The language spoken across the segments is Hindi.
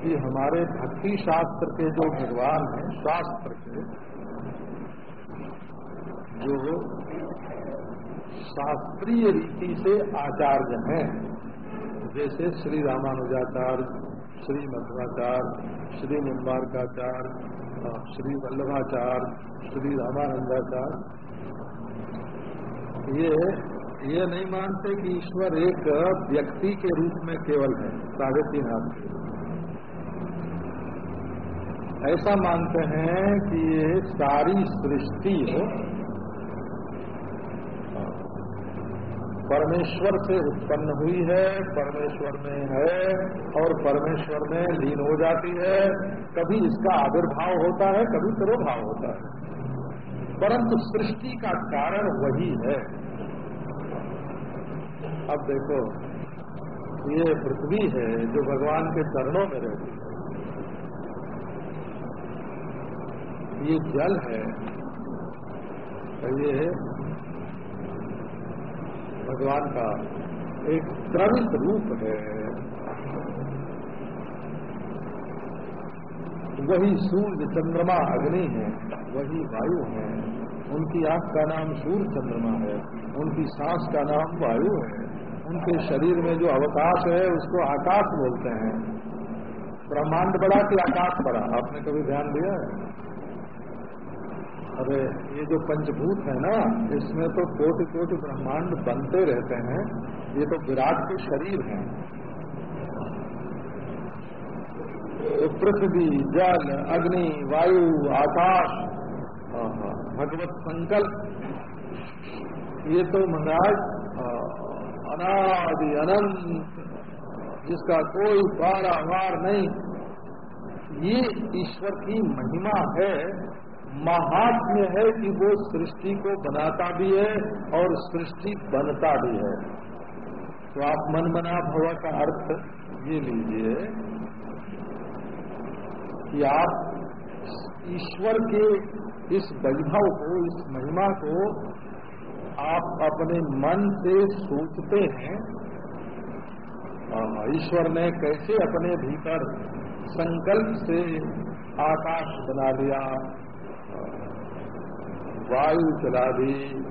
कि हमारे भक्ति शास्त्र के जो भगवान हैं, शास्त्र के, जो शास्त्रीय रीति से आचार्य हैं, जैसे श्री रामानुजाचार्य, श्री मध्वाचार्य, श्री निम्बारकाचार्य श्री वल्लभाचार्य, श्री रामानंदाचार्य, ये ये नहीं मानते कि ईश्वर एक व्यक्ति के रूप में केवल है, साढ़े तीन हाथ ऐसा मानते हैं कि ये सारी सृष्टि परमेश्वर से उत्पन्न हुई है, परमेश्वर में है और परमेश्वर में लीन हो जाती है। कभी इसका आविर्भाव होता है, कभी तिरोभाव होता है। परंतु सृष्टि का कारण वही है। अब देखो, ये पृथ्वी है जो भगवान के चरणों में रहती है। ये जल है ये भगवान का एक द्रवित रूप है। वही सूर्य चंद्रमा अग्नि है, वही वायु है। उनकी आँख का नाम सूर्य चंद्रमा है, उनकी सांस का नाम वायु है। उनके शरीर में जो अवकाश है, उसको आकाश बोलते हैं। ब्रह्मांड बड़ा कि आकाश बड़ा? आपने कभी ध्यान दिया है? अरे ये जो पंचभूत है ना इसमें तो कोटि कोटि ब्रह्मांड बनते रहते हैं। ये तो विराट के शरीर हैं। तो पृथ्वी जल अग्नि वायु आकाश भगवत संकल्प। ये तो महाराज अनादि अनंत जिसका कोई पारावार नहीं। ये ईश्वर की महिमा है। महात्म्य है कि वो सृष्टि को बनाता भी है और सृष्टि बनता भी है। तो आप मन मना भवा का अर्थ ये लीजिए कि आप ईश्वर के इस वैभव को, इस महिमा को आप अपने मन से सोचते हैं। ईश्वर ने कैसे अपने भीतर संकल्प से आकाश बना लिया वायु चला दी,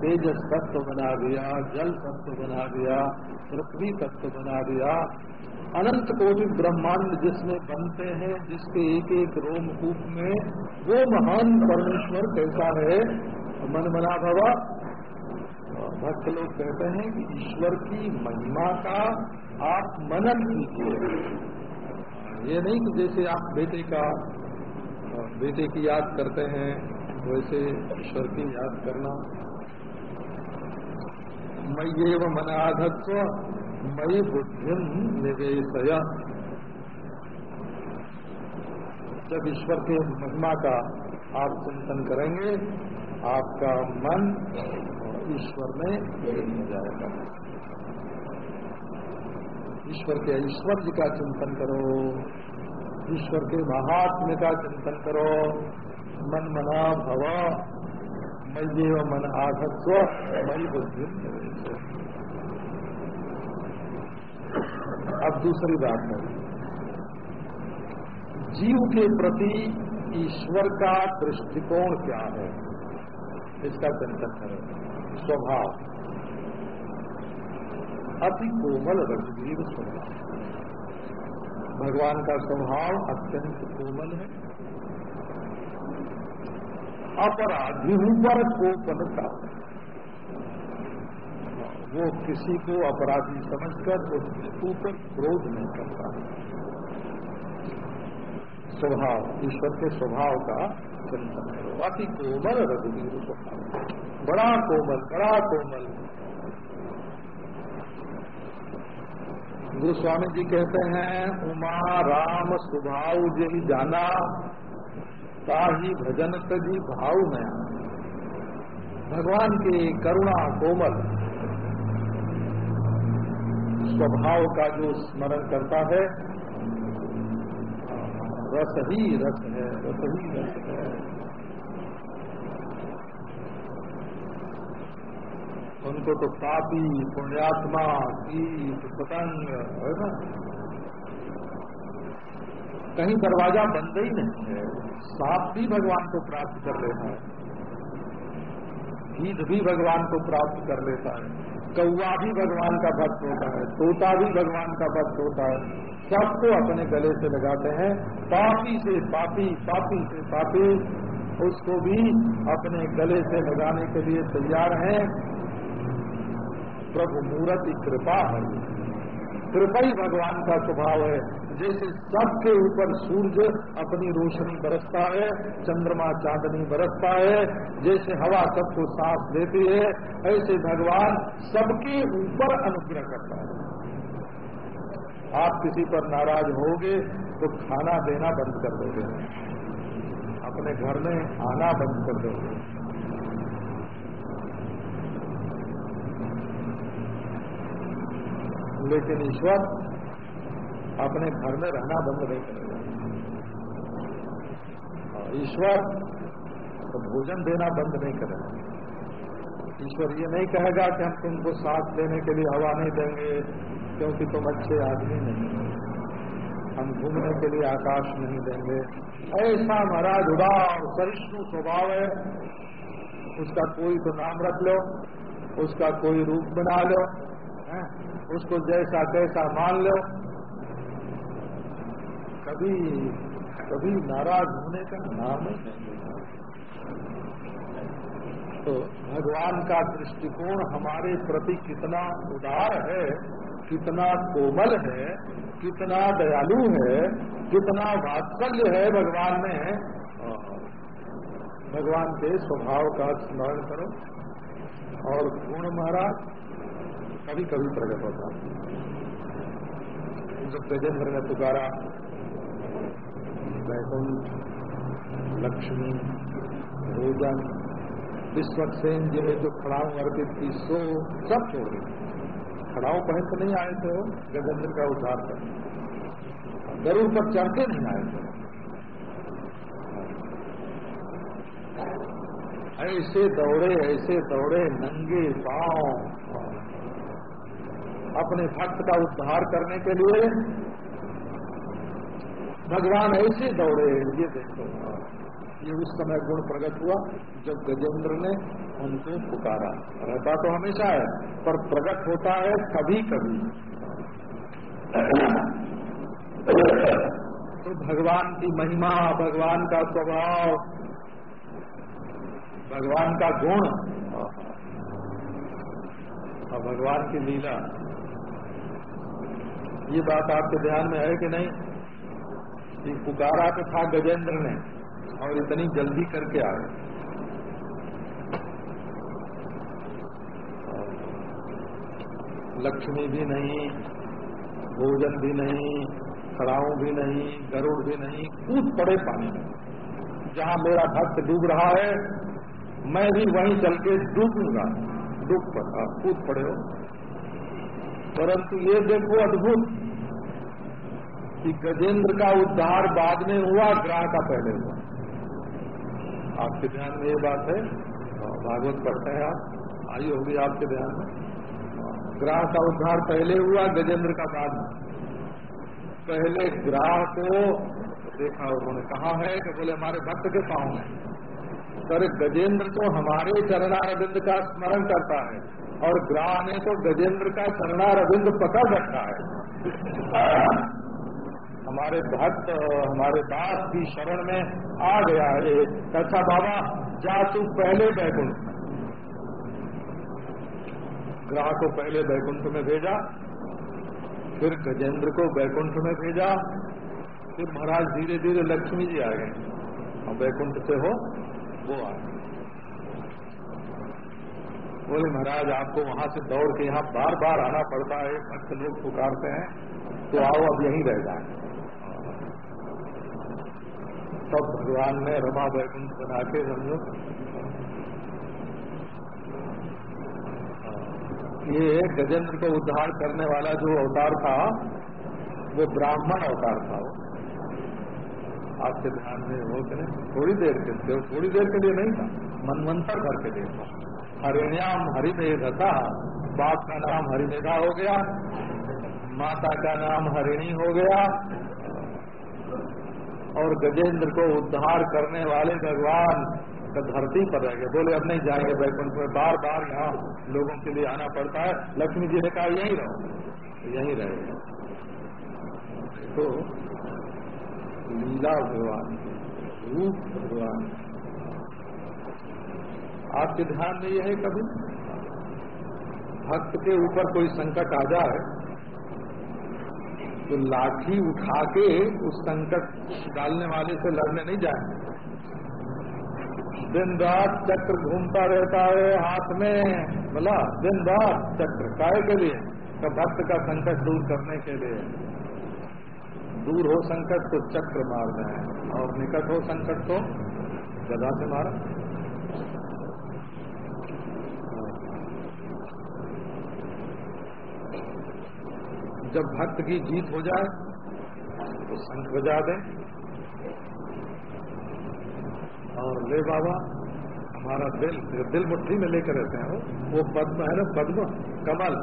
तेजस तत्व बना दिया, जल तत्व बना दिया, पृथ्वी तत्व बना दिया। अनंत कोटि ब्रह्मांड जिसमें बनते हैं, जिसके एक एक रोम रोमकूप में, वो महान परमेश्वर कैसा है, मन मना भवा। भक्त लोग कहते हैं कि ईश्वर की महिमा का आप मनन कीजिए। ये नहीं कि जैसे आप बेटे का, बेटे की याद करते हैं वैसे ईश्वर की याद करना। मई एवं मनाधत्व मई बुद्धि निवेशय। जब ईश्वर के महिमा का आप चिंतन करेंगे, आपका मन ईश्वर में लीन हो जाएगा। ईश्वर के ऐश्वर्य का चिंतन करो। ईश्वर के महात्म्य का चिंतन करो। मन मना भव मई देव मन आधत्व मई बुद्धि अब दूसरी बात है। जीव के प्रति ईश्वर का दृष्टिकोण क्या है? इसका चिंतन करें। स्वभाव। अति कोमल रघुवीर स्वभाव। भगवान का स्वभाव अत्यंत कोमल है। अपराधी पर कोपनता वो किसी को अपराधी समझकर उसके ऊपर क्रोध नहीं करता। स्वभाव, ईश्वर के स्वभाव का चिंतन करो। अति कोमल रघुवीर स्वभाव। बड़ा कोमल बड़ा कोमल। गोस्वामी जी कहते हैं, उमा राम स्वभाव जही जाना। ताही भजन तजी भाव में भगवान के करुणा कोमल स्वभाव का जो स्मरण करता है, रस ही रस है, रस ही रस है। उनको तो पापी पुण्यात्मा कीट पतंग, है ना? कहीं दरवाज़ा बंद ही नहीं है। सांप भी भगवान को प्राप्त कर लेता है। गीत भी भगवान को प्राप्त कर लेता है। कौआ भी भगवान का भक्त होता है। तोता भी भगवान का भक्त होता है। सबको अपने गले से लगाते हैं। पापी से पापी पापी से पापी, उसको भी अपने गले से लगाने के लिए तैयार हैं। प्रभु मूर्ति कृपा है। कृपा ही भगवान का स्वभाव है। जैसे सबके ऊपर सूर्य अपनी रोशनी बरसता है, चंद्रमा चांदनी बरसता है, जैसे हवा सबको सांस देती है, ऐसे भगवान सबके ऊपर अनुग्रह करता है। आप किसी पर नाराज़ होगे तो खाना देना बंद कर दोगे। अपने घर में आना बंद कर दोगे। लेकिन ईश्वर अपने घर में रहना बंद नहीं करेगा ईश्वर तो भोजन देना बंद नहीं करेगा ईश्वर ये नहीं कहेगा कि हम तुमको सांस लेने के लिए हवा नहीं देंगे, क्योंकि तुम अच्छे आदमी नहीं हम घूमने के लिए आकाश नहीं देंगे। ऐसा महाराज उदार, सहिष्णु स्वभाव है। उसका कोई तो नाम रख लो, उसका कोई रूप बना लो, है? उसको जैसा कैसा मान लो। कभी कभी नाराज़ होने का नाम ही। तो भगवान का दृष्टिकोण हमारे प्रति कितना उदार है, कितना कोमल है, कितना दयालु है, कितना वात्सल्य है भगवान में। भगवान के स्वभाव का स्मरण करो। और गुण महाराज कभी कभी प्रकट होता है। जब गजेंद्र ने पुकारा वैकुंठ लक्ष्मी भोजन विश्वसेन जी ने जो खड़ाऊ अर्पित की, सो सब छोड़ दी खड़ाऊ पहन तो नहीं आए थे गजेंद्र का उद्धार कर। गरुड़ पर चढ़ते नहीं आए थे। ऐसे दौड़े ऐसे दौड़े, नंगे पाँव अपने भक्त का उद्धार करने के लिए। भगवान ऐसे दौड़े, ये देखो। ये उस समय गुण प्रकट हुआ, जब गजेंद्र ने उनको पुकारा। रहता तो हमेशा है, पर प्रकट होता है कभी कभी। तो भगवान की महिमा, भगवान का स्वभाव, भगवान का गुण, और भगवान की लीला। ये बात आपके ध्यान में है कि नहीं? कि पुकारा तो था गजेंद्र ने और इतनी जल्दी करके आए लक्ष्मी भी नहीं, भोजन भी नहीं खड़ाऊ भी नहीं, गरुड़ भी नहीं, कूद पड़े पानी में। जहाँ मेरा भक्त डूब रहा है, मैं भी वहीं चल के डूबूँगा। डूब पड़ा, कूद पड़े हो। परंतु ये देखो अद्भुत कि गजेंद्र का उद्धार बाद में हुआ, ग्रह का पहले हुआ। आपके ध्यान में ये बात है? भागवत पढ़ते हैं आप। आई होगी आपके ध्यान में। ग्राह का उद्धार पहले हुआ, गजेंद्र का बाद में। पहले ग्राह को देखा उन्होंने, कहा है? कि बोले, हमारे भक्त के पाँव में। सर गजेंद्र तो हमारे चरणारविंद का स्मरण करता है। और ग्राह ने तो गजेंद्र का चरणारविंद पकड़ रखा है। हमारे भक्त, हमारे दास की शरण में आ गया है। अच्छा बाबा, जा तू पहले बैकुंठ। ग्राह को पहले बैकुंठ में भेजा, फिर गजेंद्र को बैकुंठ में भेजा, फिर महाराज धीरे धीरे लक्ष्मी जी आ गए। और बैकुंठ से हो, वो आ गए। बोले, महाराज, आपको वहाँ से दौड़ के यहाँ बार बार आना पड़ता है, भक्त लोग पुकारते हैं तो आओ, अब यहीं रह जाए। तब भगवान ने रमा बैकुंठ बना के समझो ये गजेंद्र को उद्धार करने वाला जो अवतार था, वो ब्राह्मण अवतार था वो। आपके ध्यान में हो कि थोड़ी देर के लिए, थोड़ी देर के लिए नहीं था मनवंतर भर के लिए था हरिण्याम हरिमेघता बाप का नाम हरिमेघा हो गया, माता का नाम हरिणी हो गया। और गजेंद्र को उद्धार करने वाले भगवान का धरती पर रह गए। बोले, अब नहीं जाएँगे बैकुंठ में बार बार यहाँ लोगों के लिए आना पड़ता है। लक्ष्मी जी ने कहा, यहीं रहो। यहीं रहेगा तो लीला भगवान, रूप भगवान आपके ध्यान में यह है कभी। भक्त के ऊपर कोई संकट आ जाए तो लाठी उठा के उस संकट डालने वाले से लड़ने नहीं जाए दिन रात चक्र घूमता रहता है हाथ में बोला दिन रात चक्र काय के लिए? तो भक्त का संकट दूर करने के लिए। दूर हो संकट तो चक्र मार दें और निकट हो संकट तो गदा से मारा जब भक्त की जीत हो जाए तो शंख बजा दें। और ले बाबा, हमारा दिल दिल मुट्ठी में लेकर रहते हैं वो। पद्म है ना, पद्म, कमल।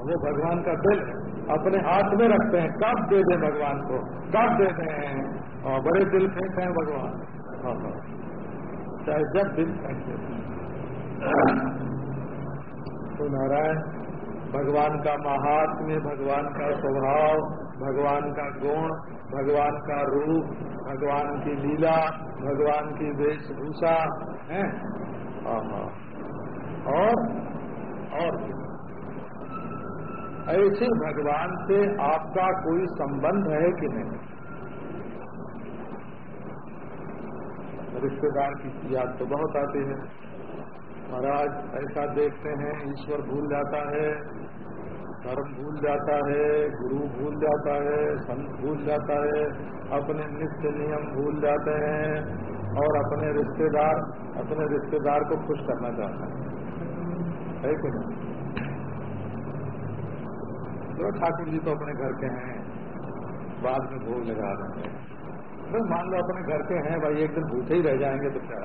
वो भगवान का दिल अपने हाथ में रखते हैं। कब दे दें भगवान को? कब दे दें? और बड़े दिल फेंक हैं भगवान। चाहे जब दिल फेंक तो नारायण भगवान का महात्म्य, भगवान का स्वभाव, भगवान का गुण, भगवान का रूप, भगवान की लीला, भगवान की वेशभूषा, है? और और ऐसे भगवान से आपका कोई संबंध है कि नहीं? रिश्तेदार की याद तो बहुत आती है। महाराज, ऐसा देखते हैं, ईश्वर भूल जाता है। धर्म भूल जाता है, गुरु भूल जाता है, संत भूल जाता है, अपने नित्य नियम भूल जाते हैं और अपने रिश्तेदार अपने रिश्तेदार को खुश करना चाहता हैं। है कि नहीं? तो ठाकुर जी तो अपने घर के हैं, बाद में भोग लगा रहे हैं। तो मान लो अपने घर के हैं, भाई एक दिन भूखे ही रह जाएँगे तो क्या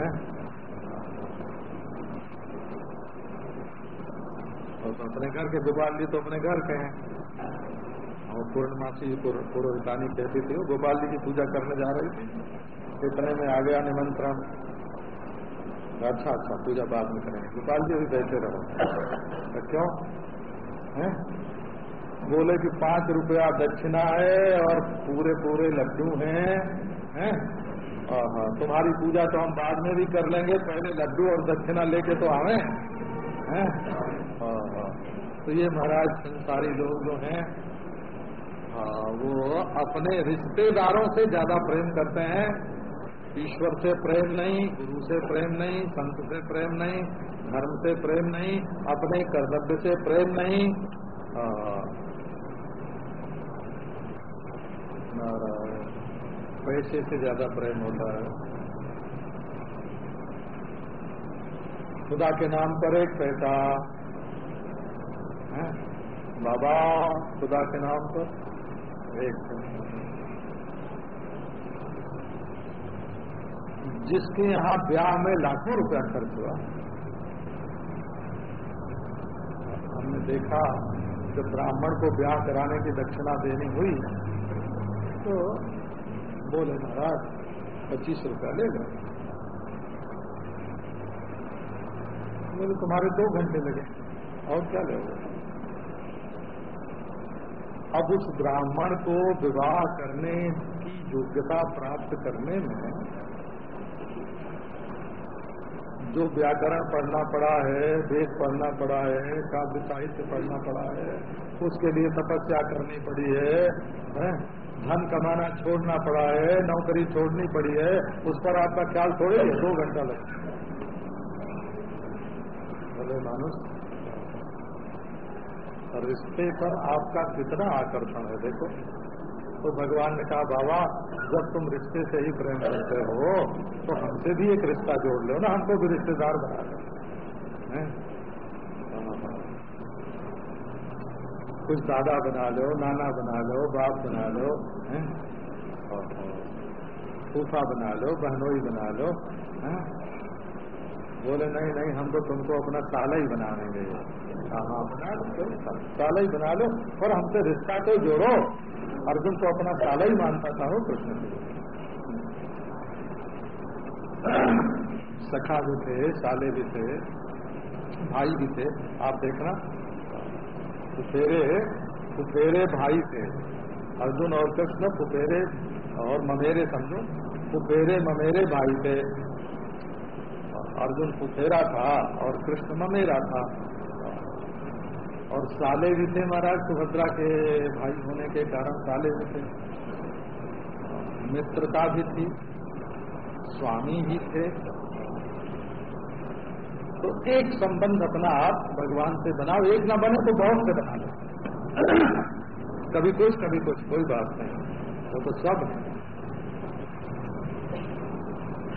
है? और तो अपने घर के गोपाल जी तो अपने घर के हैं। और पूर्णमासी पूर्वतानी कहती थी वो गोपाल जी की पूजा करने जा रही थी। इतने में आ गया निमंत्रण अच्छा अच्छा पूजा बाद में करेंगे। गोपाल जी अभी बैठे रहो। तो क्यों? है? बोले कि पाँच रुपया दक्षिणा है और पूरे पूरे लड्डू हैं। हाँ? तुम्हारी पूजा तो हम बाद में भी कर लेंगे। पहले लड्डू और दक्षिणा लेके तो आवे। हैं? तो ये महाराज संसारी लोग जो हैं वो अपने रिश्तेदारों से ज़्यादा प्रेम करते हैं। ईश्वर से प्रेम नहीं, गुरु से प्रेम नहीं, संत से प्रेम नहीं, धर्म से प्रेम नहीं, अपने कर्तव्य से प्रेम नहीं। पैसे से ज़्यादा प्रेम होता है। खुदा के नाम पर एक पैसा बाबा खुदा के नाम पर एक जिसके यहाँ ब्याह में लाखों रुपया खर्च हुआ। हमने देखा, जब ब्राह्मण को ब्याह कराने की दक्षिणा देनी हुई तो बोले, महाराज, पच्चीस रुपया ले लो। बोले, तुम्हारे दो घंटे लगे, और क्या लोगे अब उस ब्राह्मण को विवाह करने की योग्यता प्राप्त करने में जो व्याकरण पढ़ना पड़ा है, वेद पढ़ना पड़ा है, काव्य साहित्य पढ़ना पड़ा है, उसके लिए तपस्या करनी पड़ी है? धन कमाना छोड़ना पड़ा है, नौकरी छोड़नी पड़ी है, उस पर आपका ख्याल थोड़े दो घंटा लगे बोले मानुष रिश्ते पर आपका कितना आकर्षण है, देखो। तो भगवान ने कहा, बाबा, जब तुम रिश्ते से ही प्रेम करते हो तो हमसे भी एक रिश्ता जोड़ लो ना, हमको भी रिश्तेदार बना लो। कुछ दादा बना लो, नाना बना लो, बाप बना लो फूफा बना लो, बहनोई बना लो, है? बोले, नहीं नहीं, हम तो तुमको अपना साला ही बना देंगे। हाँ हाँ बना लो साला ही बना लो। और हमसे रिश्ता तो जोड़ो। अर्जुन तो अपना साला ही मानता था, वो कृष्ण को सखा भी थे, साले भी थे, भाई भी थे। आप देखना फुफेरे फुफेरे भाई थे। अर्जुन और कृष्ण फुफेरे और ममेरे समझो। फुफेरे ममेरे भाई थे। अर्जुन फुफेरा था और कृष्ण ममेरा था। और साले भी थे महाराज, सुभद्रा के भाई होने के कारण साले भी थे। मित्रता भी थी, स्वामी भी थे। तो एक संबंध अपना आप भगवान से बनाओ, एक ना बने तो बहुत से बना लो। कभी कुछ कभी कुछ, कोई बात नहीं। वो तो सब है।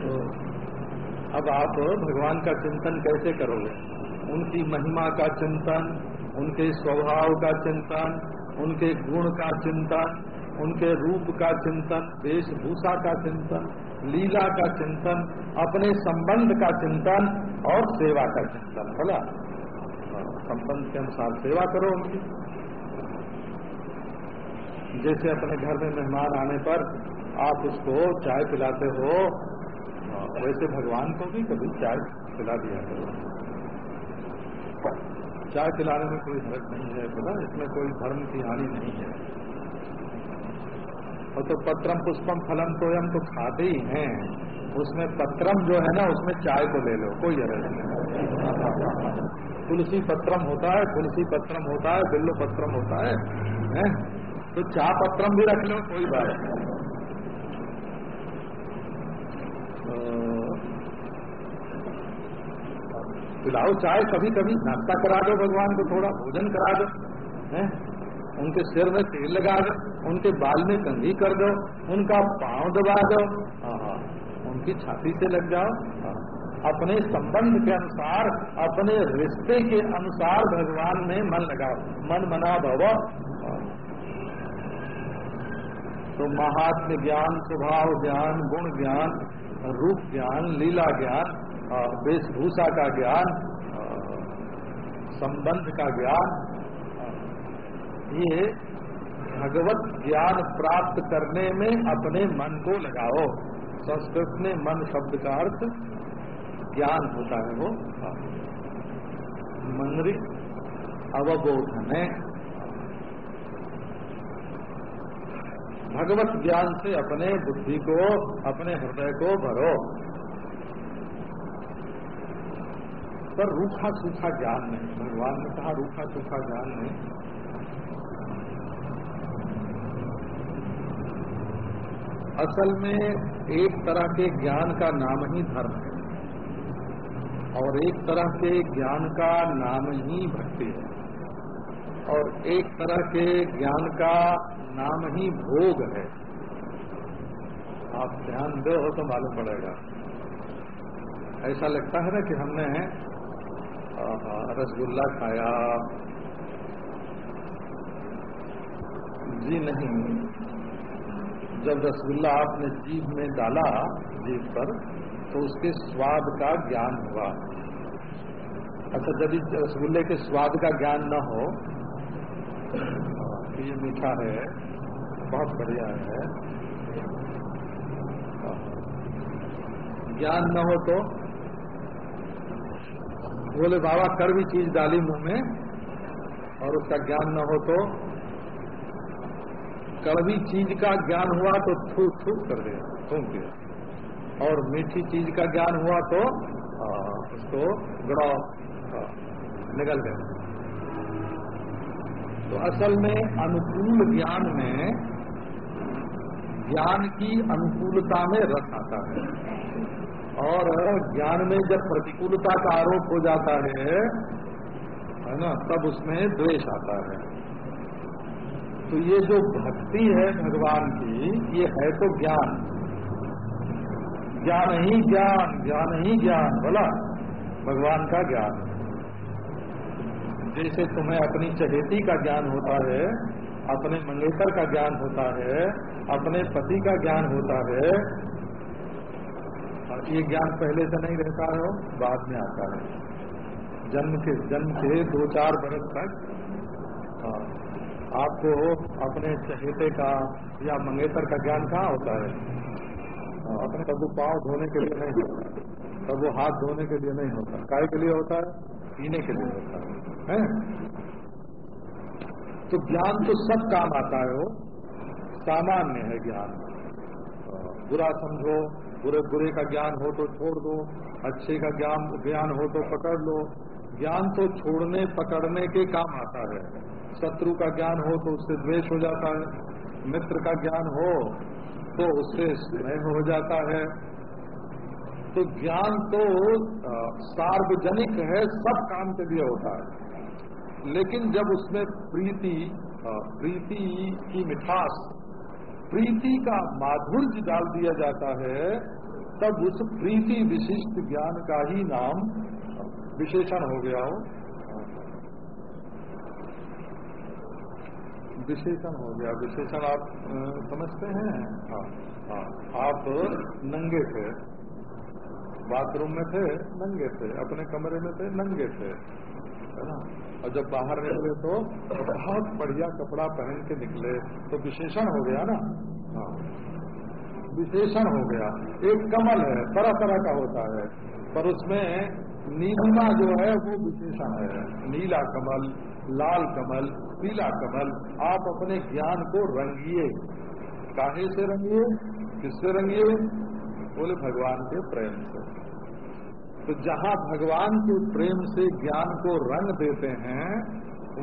तो अब आप भगवान का चिंतन कैसे करोगे? उनकी महिमा का चिंतन उनके स्वभाव का चिंतन, उनके गुण का चिंतन, उनके रूप का चिंतन, वेशभूषा का चिंतन, लीला का चिंतन, अपने संबंध का चिंतन और सेवा का चिंतन, बोला? संबंध के अनुसार सेवा करो उनकी। जैसे अपने घर में मेहमान आने पर आप उसको चाय पिलाते हो, वैसे भगवान को भी कभी चाय पिला दिया करो। चाय पिलाने में कोई हर्ज नहीं है बोला इसमें कोई धर्म की हानि नहीं है। और तो पत्रम पुष्पम फलम तो हम तो खाते ही हैं। उसमें पत्रम जो है ना उसमें चाय को ले लो कोई हर्ज नहीं। तुलसी पत्रम होता है तुलसी पत्रम होता है बिल्लो पत्रम होता है, है? तो चाय पत्रम भी रख लो कोई बात नहीं। पिलाओ चाय कभी कभी नाश्ता करा दो भगवान को थोड़ा, भोजन करा दो, हैं? उनके सिर में तेल लगा दो, उनके बाल में कंघी कर दो, उनका पाँव दबा दो। उनकी छाती से लग जाओ। अपने संबंध के अनुसार, अपने रिश्ते के अनुसार भगवान में मन लगाओ, मन मना भव। तो महात्म ज्ञान, स्वभाव ज्ञान, गुण ज्ञान, रूप ज्ञान, लीला ज्ञान वेशभूषा का ज्ञान संबंध का ज्ञान ये भगवत ज्ञान प्राप्त करने में अपने मन को लगाओ। संस्कृत में मन शब्द का अर्थ ज्ञान होता है वो। मनरी अवबोधन है। भगवत ज्ञान से अपने बुद्धि को, अपने हृदय को भरो। पर रूखा सूखा ज्ञान नहीं। भगवान ने कहा, रूखा सूखा ज्ञान नहीं। असल में एक तरह के ज्ञान का नाम ही धर्म है, और एक तरह के ज्ञान का नाम ही भक्ति है, और एक तरह के ज्ञान का नाम ही भोग है। आप ध्यान दो तो मालूम पड़ेगा। ऐसा लगता है ना कि हमने रसगुल्ला खाया। जी नहीं, जब रसगुल्ला आपने जीभ में डाला, जीभ पर तो उसके स्वाद का ज्ञान हुआ। अच्छा जब इस रसगुल्ले के स्वाद का ज्ञान न हो तो ये मीठा है, बहुत बढ़िया है। ज्ञान न हो तो बोले, बाबा भी चीज़ डाली मुँह में और उसका ज्ञान न हो तो कड़वी चीज़ का ज्ञान हुआ तो थू थू कर दिया थूक दिया और मीठी चीज़ का ज्ञान हुआ तो उसको गड़ा निकल गया। तो असल में अनुकूल ज्ञान में ज्ञान की अनुकूलता में रस आता है। और ज्ञान में जब प्रतिकूलता का आरोप हो जाता है है ना, तब उसमें द्वेष आता है। तो ये जो भक्ति है भगवान की, ये है तो ज्ञान। ज्ञान ही ज्ञान ज्ञान ही ज्ञान, बोला, भगवान का ज्ञान। जैसे तुम्हें अपनी चहेती का ज्ञान होता है, अपने मंगेतर का ज्ञान होता है, अपने पति का ज्ञान होता है ये ज्ञान पहले से नहीं रहता है बाद में आता है। जन्म के जन्म के दो चार बरस तक आपको अपने चहेते का या मंगेतर का ज्ञान कहाँ होता है? अपने कब पाँव धोने के लिए नहीं होता वो हाथ धोने के लिए नहीं होता काय के लिए होता है पीने के लिए होता है, है? तो ज्ञान तो सब काम आता है वो सामान्य है ज्ञान। बुरा समझो बुरे बुरे का ज्ञान हो तो छोड़ दो, अच्छे का ज्ञान ज्ञान हो तो पकड़ लो। ज्ञान तो छोड़ने, पकड़ने के काम आता है। शत्रु का ज्ञान हो तो उससे द्वेष हो जाता है। मित्र का ज्ञान हो तो उससे स्नेह हो जाता है। तो ज्ञान तो सार्वजनिक है, सब काम के लिए होता है। लेकिन जब उसमें प्रीति प्रीति की मिठास प्रीति का माधुर्य डाल दिया जाता है, तब उस प्रीति विशिष्ट ज्ञान का ही नाम विशेषण हो गया हो। विशेषण हो गया। विशेषण आप समझते हैं? हाँ हाँ। आप नंगे थे, बाथरूम में थे, नंगे थे, अपने कमरे में थे, नंगे थे, है ना? और जब बाहर निकले तो बहुत बढ़िया कपड़ा पहन के निकले। तो विशेषण हो गया ना? हाँ। विशेषण हो गया। एक कमल है, तरह तरह का होता है। पर उसमें नीलिमा जो है, वो विशेषण है। नीला कमल, लाल कमल, पीला कमल, आप अपने ज्ञान को रंगिए। काहे से रंगिए? किससे रंगिए? बोले, भगवान के प्रेम से। तो जहाँ भगवान के प्रेम से ज्ञान को रंग देते हैं,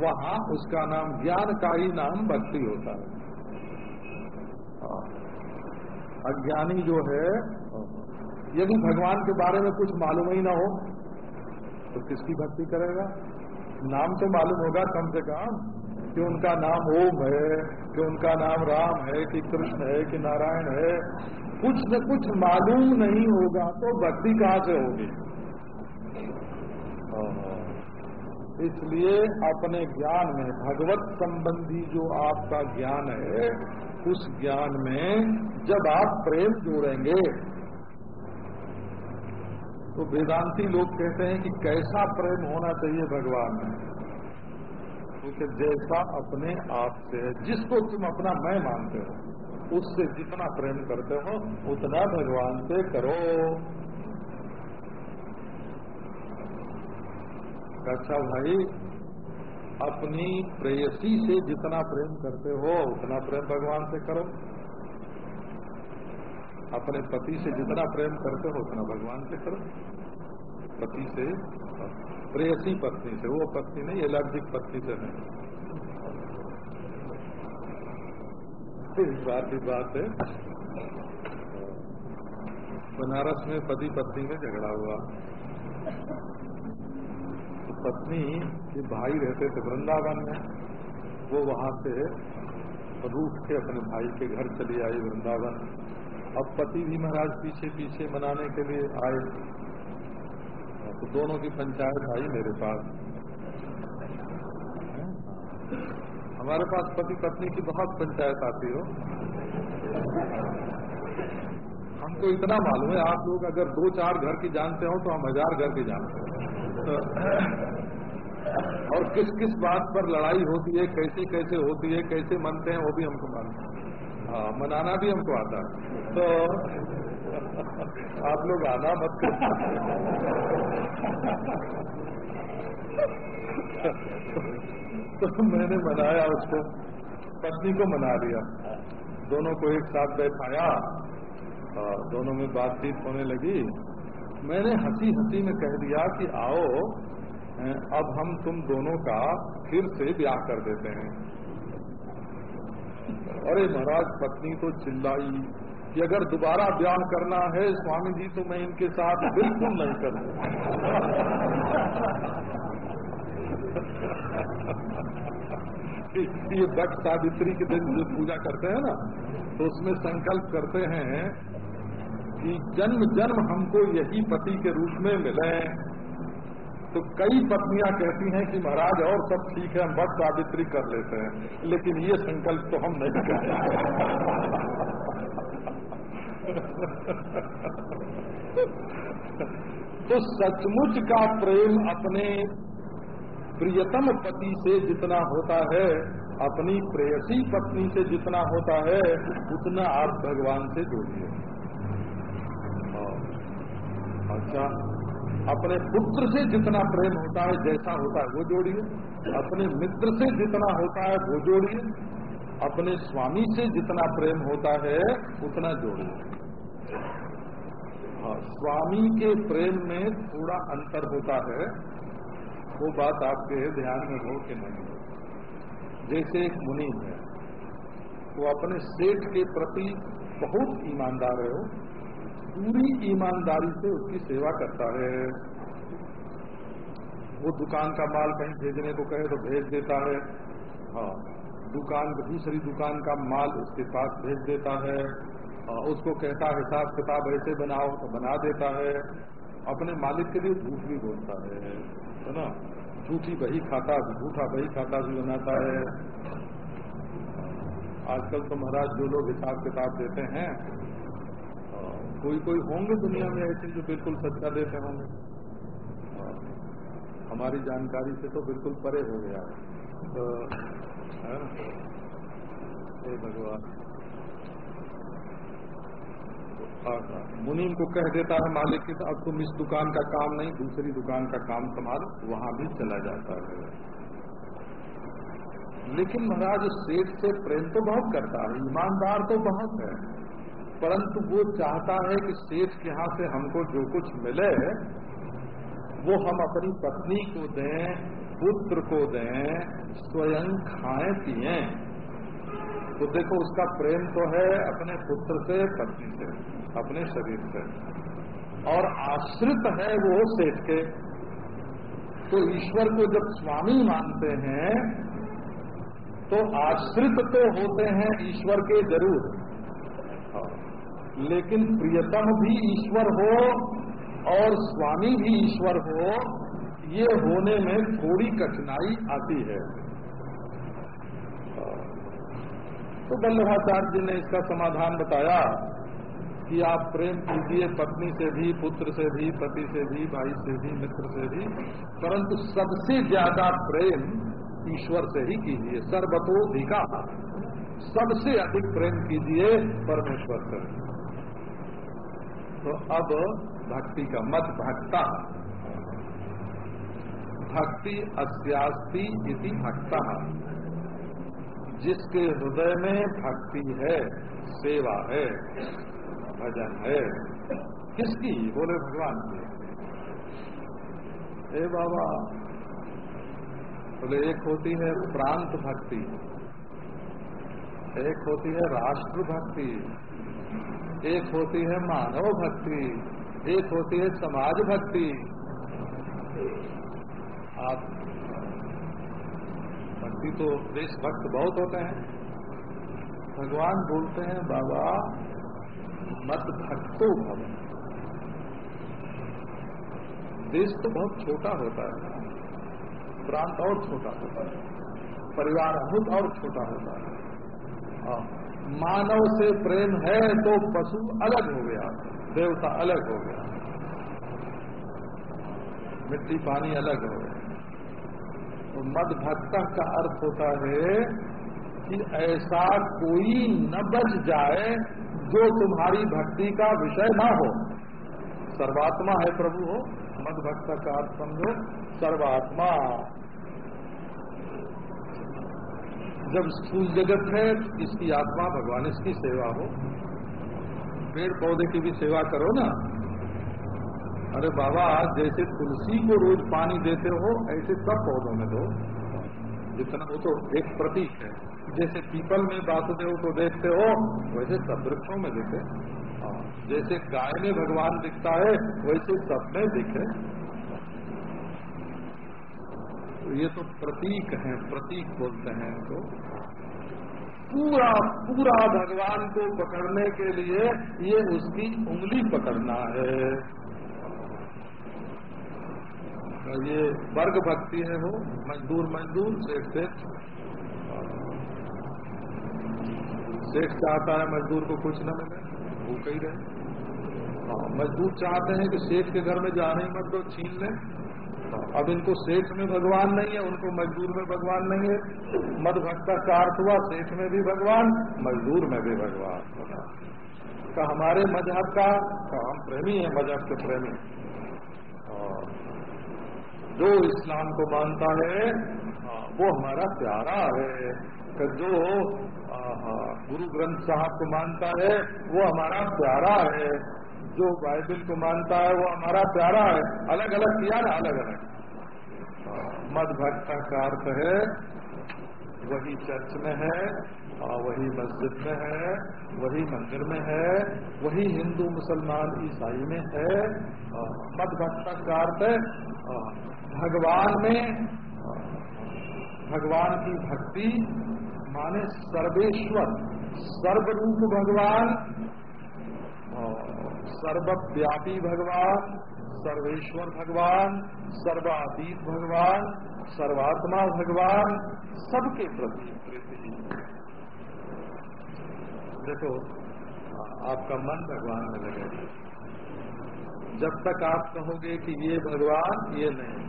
वहाँ उसका नाम ज्ञान का ही नाम भक्ति होता है। अज्ञानी जो है यदि भगवान के बारे में कुछ मालूम ही ना हो तो किसकी भक्ति करेगा? नाम तो मालूम होगा कम से कम कि उनका नाम ओम है, कि उनका नाम राम है, कि कृष्ण है, कि नारायण है। कुछ न कुछ मालूम नहीं होगा तो भक्ति कहाँ से होगी? इसलिए अपने ज्ञान में, भगवत संबंधी जो आपका ज्ञान है, उस ज्ञान में जब आप प्रेम जोड़ेंगे तो वेदांती लोग कहते हैं कि कैसा प्रेम होना चाहिए भगवान में? क्योंकि जैसा अपने आप से है, जिसको तुम अपना मैं मानते हो, उससे जितना प्रेम करते हो, उतना भगवान से करो। अच्छा भाई, अपनी प्रेयसी से जितना प्रेम करते हो, उतना प्रेम भगवान से करो। अपने पति से जितना प्रेम करते हो, उतना भगवान से करो। पति से, प्रेयसी पत्नी से, वो पत्नी नहीं एलर्जिक पत्नी से नहीं। इस बात की बात है, बनारस में पति पत्नी में झगड़ा हुआ। पत्नी के भाई रहते थे वृंदावन में। वो वहाँ से रूठ के अपने भाई के घर चली आई वृंदावन। अब पति भी महाराज पीछे पीछे मनाने के लिए आए। तो दोनों की पंचायत आई मेरे पास। हमारे पास पति पत्नी की बहुत पंचायत आती हो। हमको इतना मालूम है, आप लोग अगर दो चार घर की जानते हो तो हम हज़ार घर की जानते हैं। और किस किस बात पर लड़ाई होती है, कैसे कैसे होती है, कैसे मनते हैं, वो भी हमको मालूम हाँ। मनाना भी हमको आता है। तो आप लोग आना मत करना तो मैंने मनाया उसको। पत्नी को मना लिया। दोनों को एक साथ बैठाया। दोनों में बातचीत होने लगी। मैंने हँसी हँसी में कह दिया कि आओ अब हम तुम दोनों का फिर से ब्याह कर देते हैं। अरे महाराज, पत्नी तो चिल्लाई कि अगर दोबारा ब्याह करना है, स्वामी जी तो मैं इनके साथ बिल्कुल नहीं करूँ ये बट सावित्री के दिन जो पूजा करते हैं ना तो उसमें संकल्प करते हैं कि जन्म जन्म हमको यही पति के रूप में मिले तो कई पत्नियाँ कहती हैं कि महाराज, और सब ठीक है, हम बट सावित्री कर लेते हैं। लेकिन ये संकल्प तो हम नहीं करते तो सचमुच का प्रेम अपने प्रियतम पति से जितना होता है, अपनी प्रेयसी पत्नी से जितना होता है, उतना आप भगवान से जोड़िए। अच्छा अपने पुत्र से जितना प्रेम होता है, जैसा होता है, वो जोड़िए। अपने मित्र से जितना होता है, वो जोड़िए। अपने स्वामी से जितना प्रेम होता है, उतना जोड़िए। स्वामी के प्रेम में थोड़ा अंतर होता है। वो बात आपके ध्यान में हो कि नहीं हो। जैसे एक मुनि है, वो अपने सेठ के प्रति बहुत ईमानदार है पूरी ईमानदारी से उसकी सेवा करता है। वो दुकान का माल कहीं भेजने को कहे तो भेज देता है। हाँ दुकान दूसरी दुकान का माल उसके पास भेज देता है। हाँ, उसको कहता हिसाब किताब ऐसे बनाओ तो बना देता है। अपने मालिक के लिए झूठ भी बोलता है है ना? झूठी बही खाता झूठा बही खाता भी बनाता है। आजकल तो महाराज जो लोग हिसाब किताब देते हैं कोई कोई होंगे दुनिया में ऐसे जो बिल्कुल सच्चा देते होंगे? हमारी जानकारी से तो बिल्कुल परे हो गया। तो भगवान। मुनीम को कह देता है मालिक कि अब तुम इस दुकान का काम नहीं, दूसरी दुकान का काम संभालो, वहाँ भी चला जाता है। लेकिन महाराज सेठ से प्रेम तो बहुत करता है, ईमानदार तो बहुत है। परंतु वो चाहता है कि सेठ के यहाँ से हमको जो कुछ मिले, वो हम अपनी पत्नी को दें, पुत्र को दें, स्वयं खाएँ, पिए। तो देखो, उसका प्रेम तो है अपने पुत्र से, पत्नी से, अपने शरीर से। और आश्रित है वो सेठ के। तो ईश्वर को जब स्वामी मानते हैं तो आश्रित तो होते हैं ईश्वर के ज़रूर। लेकिन प्रियतम भी ईश्वर हो और स्वामी भी ईश्वर हो, ये होने में थोड़ी कठिनाई आती है। तो वल्लभाचार्य जी ने इसका समाधान बताया कि आप प्रेम कीजिए, पत्नी से भी, पुत्र से भी, पति से भी, भाई से भी, मित्र से भी, परंतु सबसे ज़्यादा प्रेम ईश्वर से ही कीजिए। सर्वतोधिका। सबसे अधिक प्रेम कीजिए परमेश्वर से। तो अब भक्ति का मत भक्ता। भक्ति अस्यास्ती इति भक्ता। जिसके हृदय में भक्ति है, सेवा है, भजन है, किसकी? बोले भगवान की। हे बाबा, बोले एक होती है प्रांत भक्ति, एक होती है राष्ट्र भक्ति। एक होती है मानव भक्ति एक होती है समाज भक्ति। आप भक्ति तो देशभक्त बहुत होते हैं। भगवान बोलते हैं बाबा मत भक्तो भव। देश तो बहुत छोटा होता है प्रांत और छोटा होता है परिवार बहुत और छोटा होता है। हाँ, मानव से प्रेम है तो पशु अलग हो गया, देवता अलग हो गया। मिट्टी पानी अलग हो गया। तो मद भक्ता का अर्थ होता है कि ऐसा कोई न बच जाए जो तुम्हारी भक्ति का विषय ना हो। सर्वात्मा है प्रभु हो, मद भक्त का अर्थ समझो, सर्वात्मा। जब स्थूल जगत है इसकी आत्मा भगवान इसकी सेवा हो। पेड़ पौधे की भी सेवा करो ना। अरे बाबा जैसे तुलसी को रोज पानी देते हो ऐसे सब पौधों में दो। जितना वो तो एक प्रतीक है। जैसे पीपल में वासुदेव को देखते हो वैसे सब वृक्षों में दिखे। हाँ, जैसे गाय में भगवान दिखता है वैसे सब में दिखे। तो ये तो प्रतीक है, प्रतीक बोलते हैं इनको। पूरा पूरा भगवान को पकड़ने के लिए ये उसकी उंगली पकड़ना है। तो ये वर्ग भक्ति है वो, मजदूर मजदूर, सेठ सेठ। सेठ चाहता है मजदूर को कुछ न मिले, भूख ही रहे। हाँ मजदूर चाहते हैं कि सेठ के घर में जाने ही मत दो, छीन लें। तो अब इनको सेठ में भगवान नहीं है, उनको मजदूर में भगवान नहीं है। मद का अर्थ हुआ सेठ में भी भगवान, मजदूर में भी भगवान। का हमारे मज़हब का हम प्रेमी है, मज़हब के प्रेमी। और जो इस्लाम को मानता है वो हमारा प्यारा है। जो गुरु ग्रंथ साहब को मानता है, वो हमारा प्यारा है। जो बाइबल को मानता है, वो हमारा प्यारा है। अलग अलग किया ना अलग अलग मद भक्ता का अर्थ है, वही चर्च में है, और वही मस्जिद में है, वही मंदिर में है, वही हिंदू मुसलमान ईसाई में है। मद का अर्थ है भगवान में, भगवान की भक्ति माने सर्वेश्वर, सर्वरूप भगवान। सर्वव्यापी भगवान, सर्वेश्वर भगवान सर्वातीत भगवान, सर्वात्मा भगवान, सबके प्रति प्रीति देखो, आपका मन भगवान में लगेगा। जब तक आप कहोगे कि ये भगवान, ये नहीं।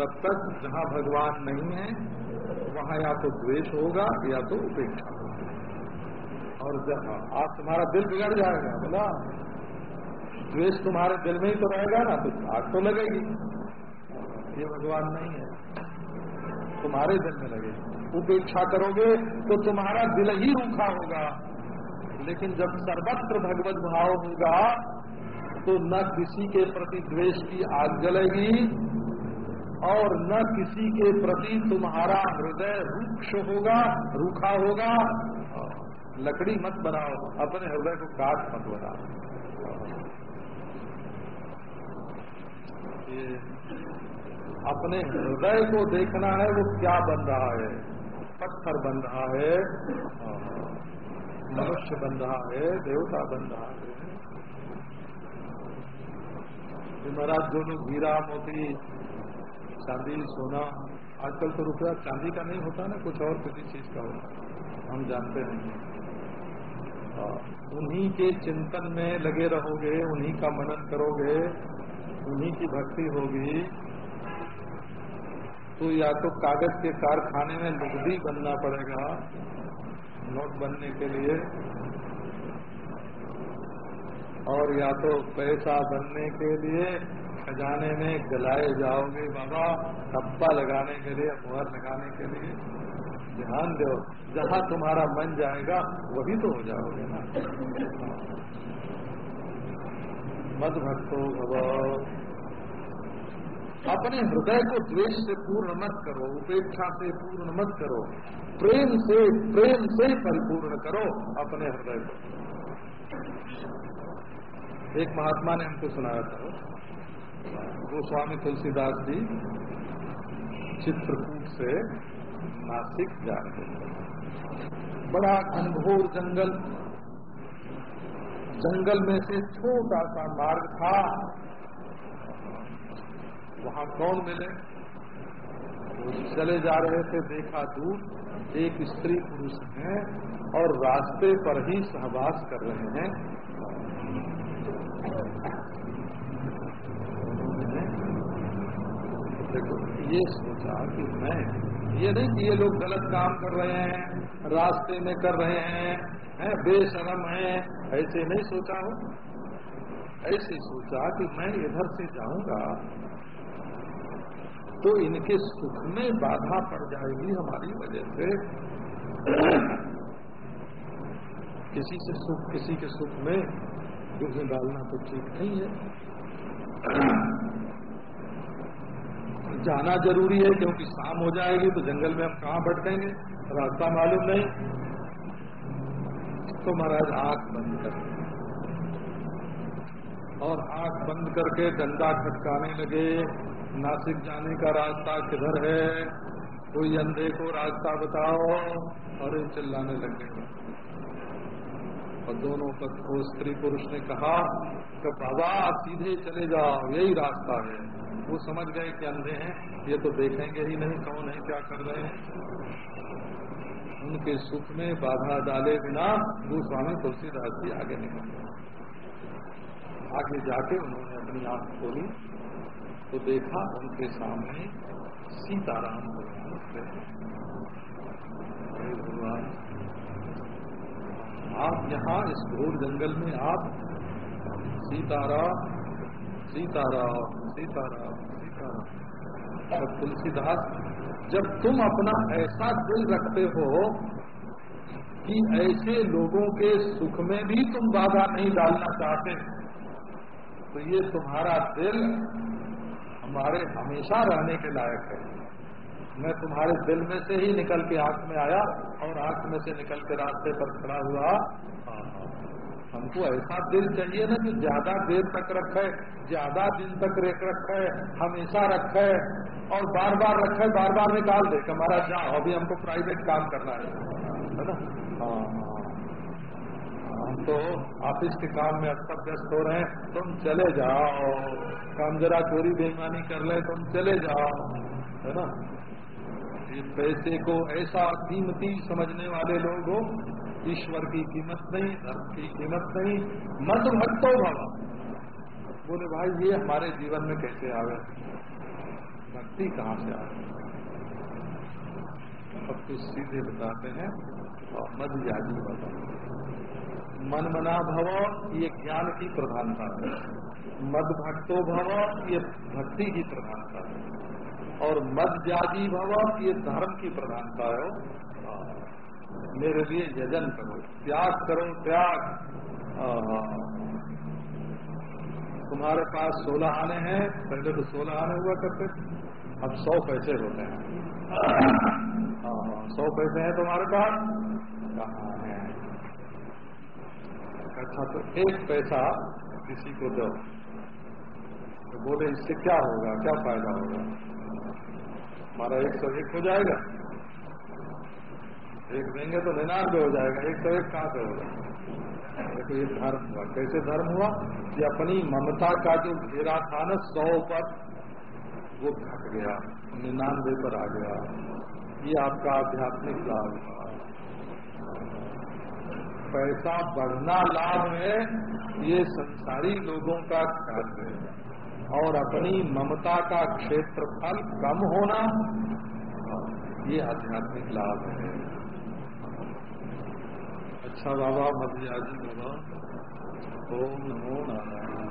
तब तक जहाँ भगवान नहीं है, वहाँ या तो द्वेष होगा या तो उपेक्षा होगा। और जब आज तुम्हारा दिल बिगड़ जाएगा, बोला, द्वेष तुम्हारे दिल में ही तो रहेगा ना तो आग तो लगेगी। ये भगवान नहीं है, तुम्हारे दिल में लगेगी। उपेक्षा करोगे तो तुम्हारा दिल ही रूखा होगा। लेकिन जब सर्वत्र भगवत भाव होगा तो न किसी के प्रति द्वेष की आग जलेगी और न किसी के प्रति तुम्हारा हृदय रुक्ष होगा, रूखा होगा। लकड़ी मत बनाओ, अपने हृदय को काट मत बनाओ। ये अपने हृदय को देखना है, वो क्या बन रहा है? पत्थर बन रहा है, मनुष्य बन रहा है, देवता बन रहा है। महाराज लोग हीरा मोती चांदी, सोना, आजकल तो रुपया चांदी का नहीं होता ना, कुछ और किसी चीज़ का होता हम जानते नहीं उन्हीं के चिंतन में लगे रहोगे, उन्हीं का मनन करोगे, उन्हीं की भक्ति होगी। तो या तो कागज़ के कारखाने में लुगदी बनना पड़ेगा, नोट बनने के लिए। और या तो पैसा बनने के लिए खजाने में गलाए जाओगे बाबा थप्पा लगाने के लिए, मुहर लगाने के लिए। ध्यान दो, जहाँ तुम्हारा मन जाएगा, वही तो हो जाओगे ना। मद भक्तो भव। अपने हृदय को द्वेष से पूर्ण मत करो, उपेक्षा से पूर्ण मत करो, प्रेम से प्रेम से परिपूर्ण करो अपने हृदय को। एक महात्मा ने हमको सुनाया था। गोस्वामी तुलसीदास जी चित्रकूट से नासिक जा रहे थे बड़ा घनघोर जंगल। जंगल में से छोटा सा मार्ग था। वहाँ कौन मिले? वो चले जा रहे थे, देखा दूर। एक स्त्री पुरुष हैं और रास्ते पर ही सहवास कर रहे हैं। देखो, ये सोचा कि मैं, ये नहीं कि ये लोग गलत काम कर रहे हैं, रास्ते में कर रहे हैं हैं, बेशरम हैं, ऐसे नहीं सोचा हो। ऐसे सोचा कि मैं इधर से जाऊँगा तो इनके सुख में बाधा पड़ जाएगी हमारी वजह से। किसी से सुख, किसी के सुख में विघ्न डालना तो ठीक नहीं है। जाना ज़रूरी है, क्योंकि शाम हो जाएगी तो जंगल में हम कहाँ भटकेंगे? रास्ता मालूम नहीं। तो महाराज, आँख बंद कर और आँख बंद करके डंडा खटकाने लगे। नासिक जाने का रास्ता किधर है? कोई अंधे को रास्ता बताओ। और चिल्लाने लगे। और दोनों को स्त्री पुरुष ने कहा कि बाबा, सीधे चले जाओ, यही रास्ता है। वो समझ गए कि अंधे हैं, ये तो देखेंगे ही नहीं, कौन है, क्या कर रहे हैं। उनके सुख में बाधा डाले बिना वो स्वामी तुलसीदास जी आगे निकल गए। आगे जाके उन्होंने अपनी आँख खोली तो देखा उनके सामने सीताराम भगवान आप यहाँ इस घोर जंगल में आप सीताराम सीताराम सीताराम और तुलसीदास, जब तुम अपना ऐसा दिल रखते हो कि ऐसे लोगों के सुख में भी तुम बाधा नहीं डालना चाहते तो ये तुम्हारा दिल हमारे हमेशा रहने के लायक है। मैं तुम्हारे दिल में से ही निकल के आँख में आया और आँख में से निकल के रास्ते पर खड़ा हुआ हमको ऐसा दिल चाहिए ना कि ज़्यादा देर तक रखे, ज़्यादा दिन तक रेख रखे, हमेशा रखे और बार बार रखे बार बार निकाल दे हमारा जाओ अभी हमको प्राइवेट काम करना है। है ना? हाँ हम तो ऑफ़िस के काम में अस्त व्यस्त हो रहे हैं। तुम चले जाओ। काम जरा चोरी बेईमानी कर ले, तुम चले जाओ। है ना? पैसे को ऐसा कीमती समझने वाले लोग हो ईश्वर की कीमत नहीं, धर्म की कीमत नहीं, मत भक्तो भवा बोले, भाई, ये हमारे जीवन में कैसे आवे भक्ति कहाँ से आवे अब तो सीधे बताते हैं, और मध यादी बता मन मना भव, ये ज्ञान की प्रधानता है। मद भक्तो भव, ये भक्ति की प्रधानता है। और मद जागी भव, ये धर्म की प्रधानता है। मेरे लिए यजन करो। त्याग करो, त्याग। तुम्हारे पास सोलह आने हैं, पहले तो सोलह आने हुआ करते अब सौ पैसे होते हैं। सौ पैसे हैं तुम्हारे पास? कहाँ अच्छा तो एक पैसा किसी को दो। तो बोले, इससे क्या होगा? क्या फ़ायदा होगा? हमारा एक सौ एक हो जाएगा। एक देंगे तो निन्यानवे हो जाएगा, एक सौ एक कहाँ से होगा देखो ये धर्म हुआ। कैसे धर्म हुआ? कि अपनी ममता का जो घेरा था ना सौ पर, वो घट गया, निन्यानवे पर आ गया। ये आपका आध्यात्मिक लाभ पैसा बढ़ना लाभ है, ये संसारी लोगों का ख्याल है। और अपनी ममता का क्षेत्रफल कम होना, ये आध्यात्मिक लाभ है। अच्छा बाबा मत जाजी बाबा ओम नमो नारायण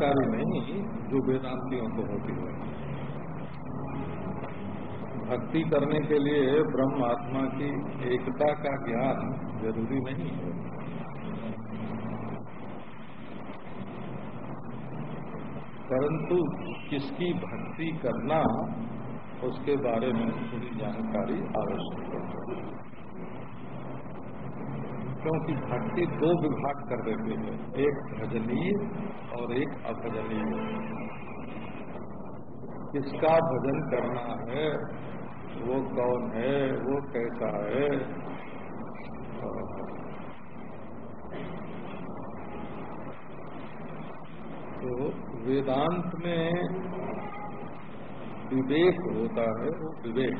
जानकारी नहीं जो वेदांतियों को होती है। भक्ति करने के लिए ब्रह्म आत्मा की एकता का ज्ञान ज़रूरी नहीं है। परंतु किसकी भक्ति करना, उसके बारे में थोड़ी जानकारी आवश्यक है। क्योंकि भक्ति दो विभाग कर देते हैं, एक भजनीय और एक अभजनीय। किसका भजन करना है, वो कौन है, वो कैसा है? तो वेदांत में विवेक होता है, वो विवेक।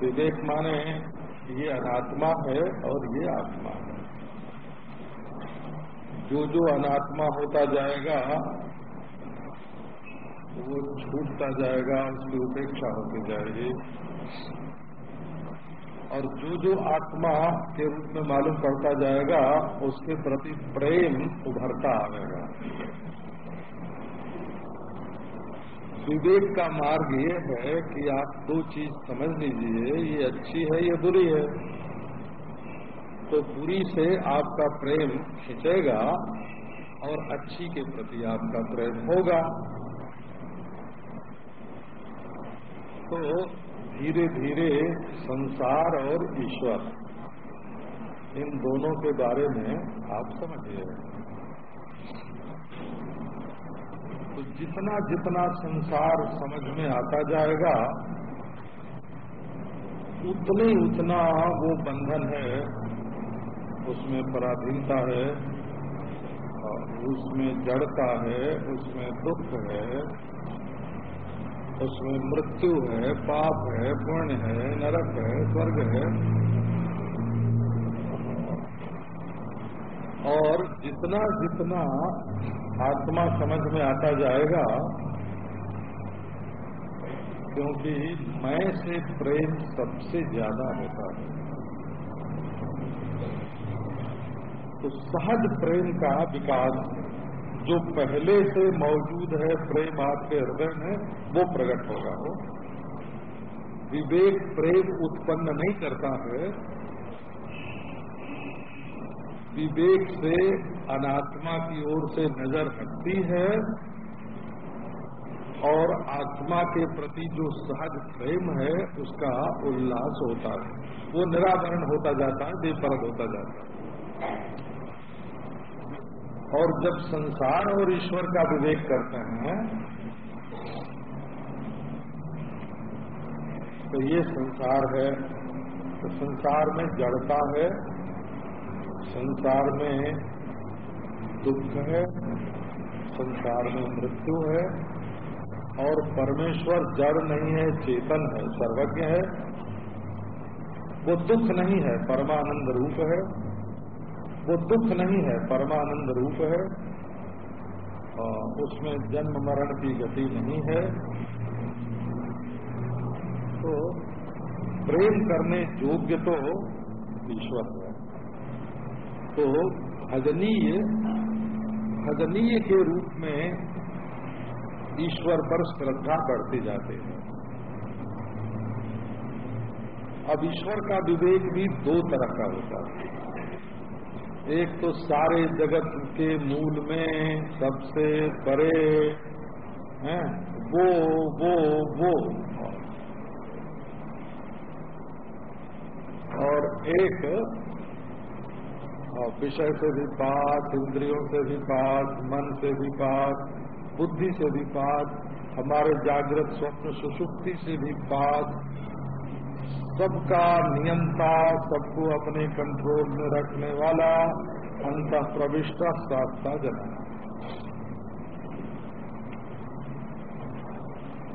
विवेक माने ये अनात्मा है और ये आत्मा है। जो जो अनात्मा होता जाएगा, वो छूटता जाएगा, उसकी उपेक्षा होती जाएगी। और जो जो आत्मा के रूप में मालूम करता जाएगा, उसके प्रति प्रेम उभरता आएगा। विवेक का मार्ग ये है कि आप दो चीज़ समझ लीजिए, ये अच्छी है, ये बुरी है। तो बुरी से आपका प्रेम खिंचेगा और अच्छी के प्रति आपका प्रेम होगा। तो धीरे धीरे संसार और ईश्वर, इन दोनों के बारे में आप समझिए। तो जितना जितना संसार समझ में आता जाएगा, उतने उतना वो बंधन है, उसमें पराधीनता है उसमें जड़ता है, उसमें दुख है, उसमें मृत्यु है, पाप है, पुण्य है, नरक है, स्वर्ग है। और जितना जितना आत्मा समझ में आता जाएगा, क्योंकि मैं से प्रेम सबसे ज़्यादा होता है। तो सहज प्रेम का विकास, जो पहले से मौजूद है, प्रेम आपके हृदय में, वो प्रकट होगा। वो विवेक प्रेम उत्पन्न नहीं करता है विवेक से, अनात्मा की ओर से नज़र हटती है और आत्मा के प्रति जो सहज प्रेम है, उसका उल्लास होता है। वो निरावरण होता जाता है बेपरद होता जाता है। और जब संसार और ईश्वर का विवेक करते हैं तो ये संसार है तो संसार में जड़ता है संसार में दुख है, संसार में मृत्यु है, और परमेश्वर जड़ नहीं है, चेतन है, सर्वज्ञ है, वो दुख नहीं है, परमानंद रूप है, वो दुख नहीं है, परमानंद रूप है उसमें जन्म मरण की गति नहीं है तो प्रेम करने योग्य तो ईश्वर है। तो भजनीय भजनीय के रूप में ईश्वर पर श्रद्धा बढ़ती जाते हैं। अब ईश्वर का विवेक भी दो तरह का होता है। एक तो सारे जगत के मूल में सबसे परे हैं, वो वो वो। और एक विषय से भी पास इंद्रियों से भी पास मन से भी पास बुद्धि से भी पास हमारे जागृत स्वप्न सुषुप्ति से भी पास सबका नियंता, सबको अपने कंट्रोल में रखने वाला अंत प्रविष्ट शास्ता जना।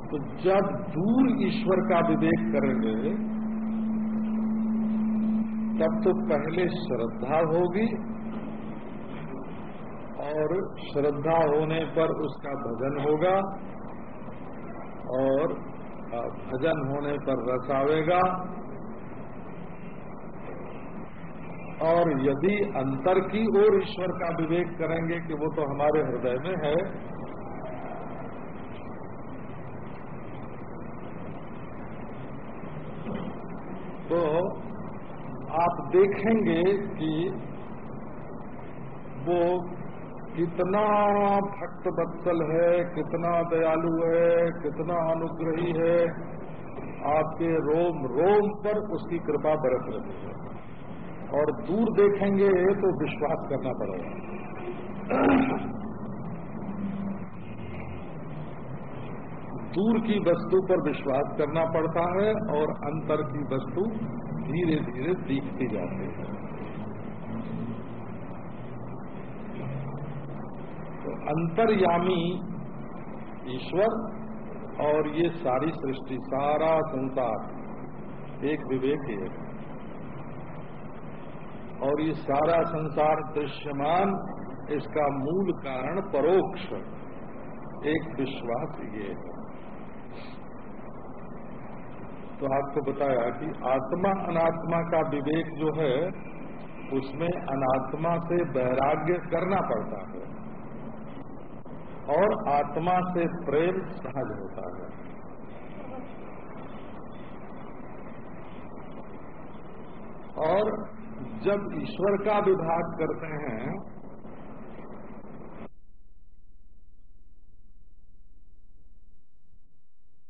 तो जब दूर ईश्वर का विवेक करेंगे तब तो पहले श्रद्धा होगी और श्रद्धा होने पर उसका भजन होगा और भजन होने पर रस आवेगा। और यदि अंतर की ओर ईश्वर का विवेक करेंगे कि वो तो हमारे हृदय में है तो आप देखेंगे कि वो कितना भक्त बत्सल है, कितना दयालु है, कितना अनुग्रही है, आपके रोम रोम पर उसकी कृपा बरस रही है। और दूर देखेंगे तो विश्वास करना पड़ेगा। दूर की वस्तु पर विश्वास करना पड़ता है और अंतर की वस्तु धीरे धीरे दिखती जाती है। तो अंतर्यामी ईश्वर और ये सारी सृष्टि, सारा संसार एक विवेक है। और ये सारा संसार दृश्यमान, इसका मूल कारण परोक्ष, एक विश्वास ये है। तो आपको बताया कि आत्मा अनात्मा का विवेक जो है, उसमें अनात्मा से वैराग्य करना पड़ता है। और आत्मा से प्रेम सहज होता है। और जब ईश्वर का विभाग करते हैं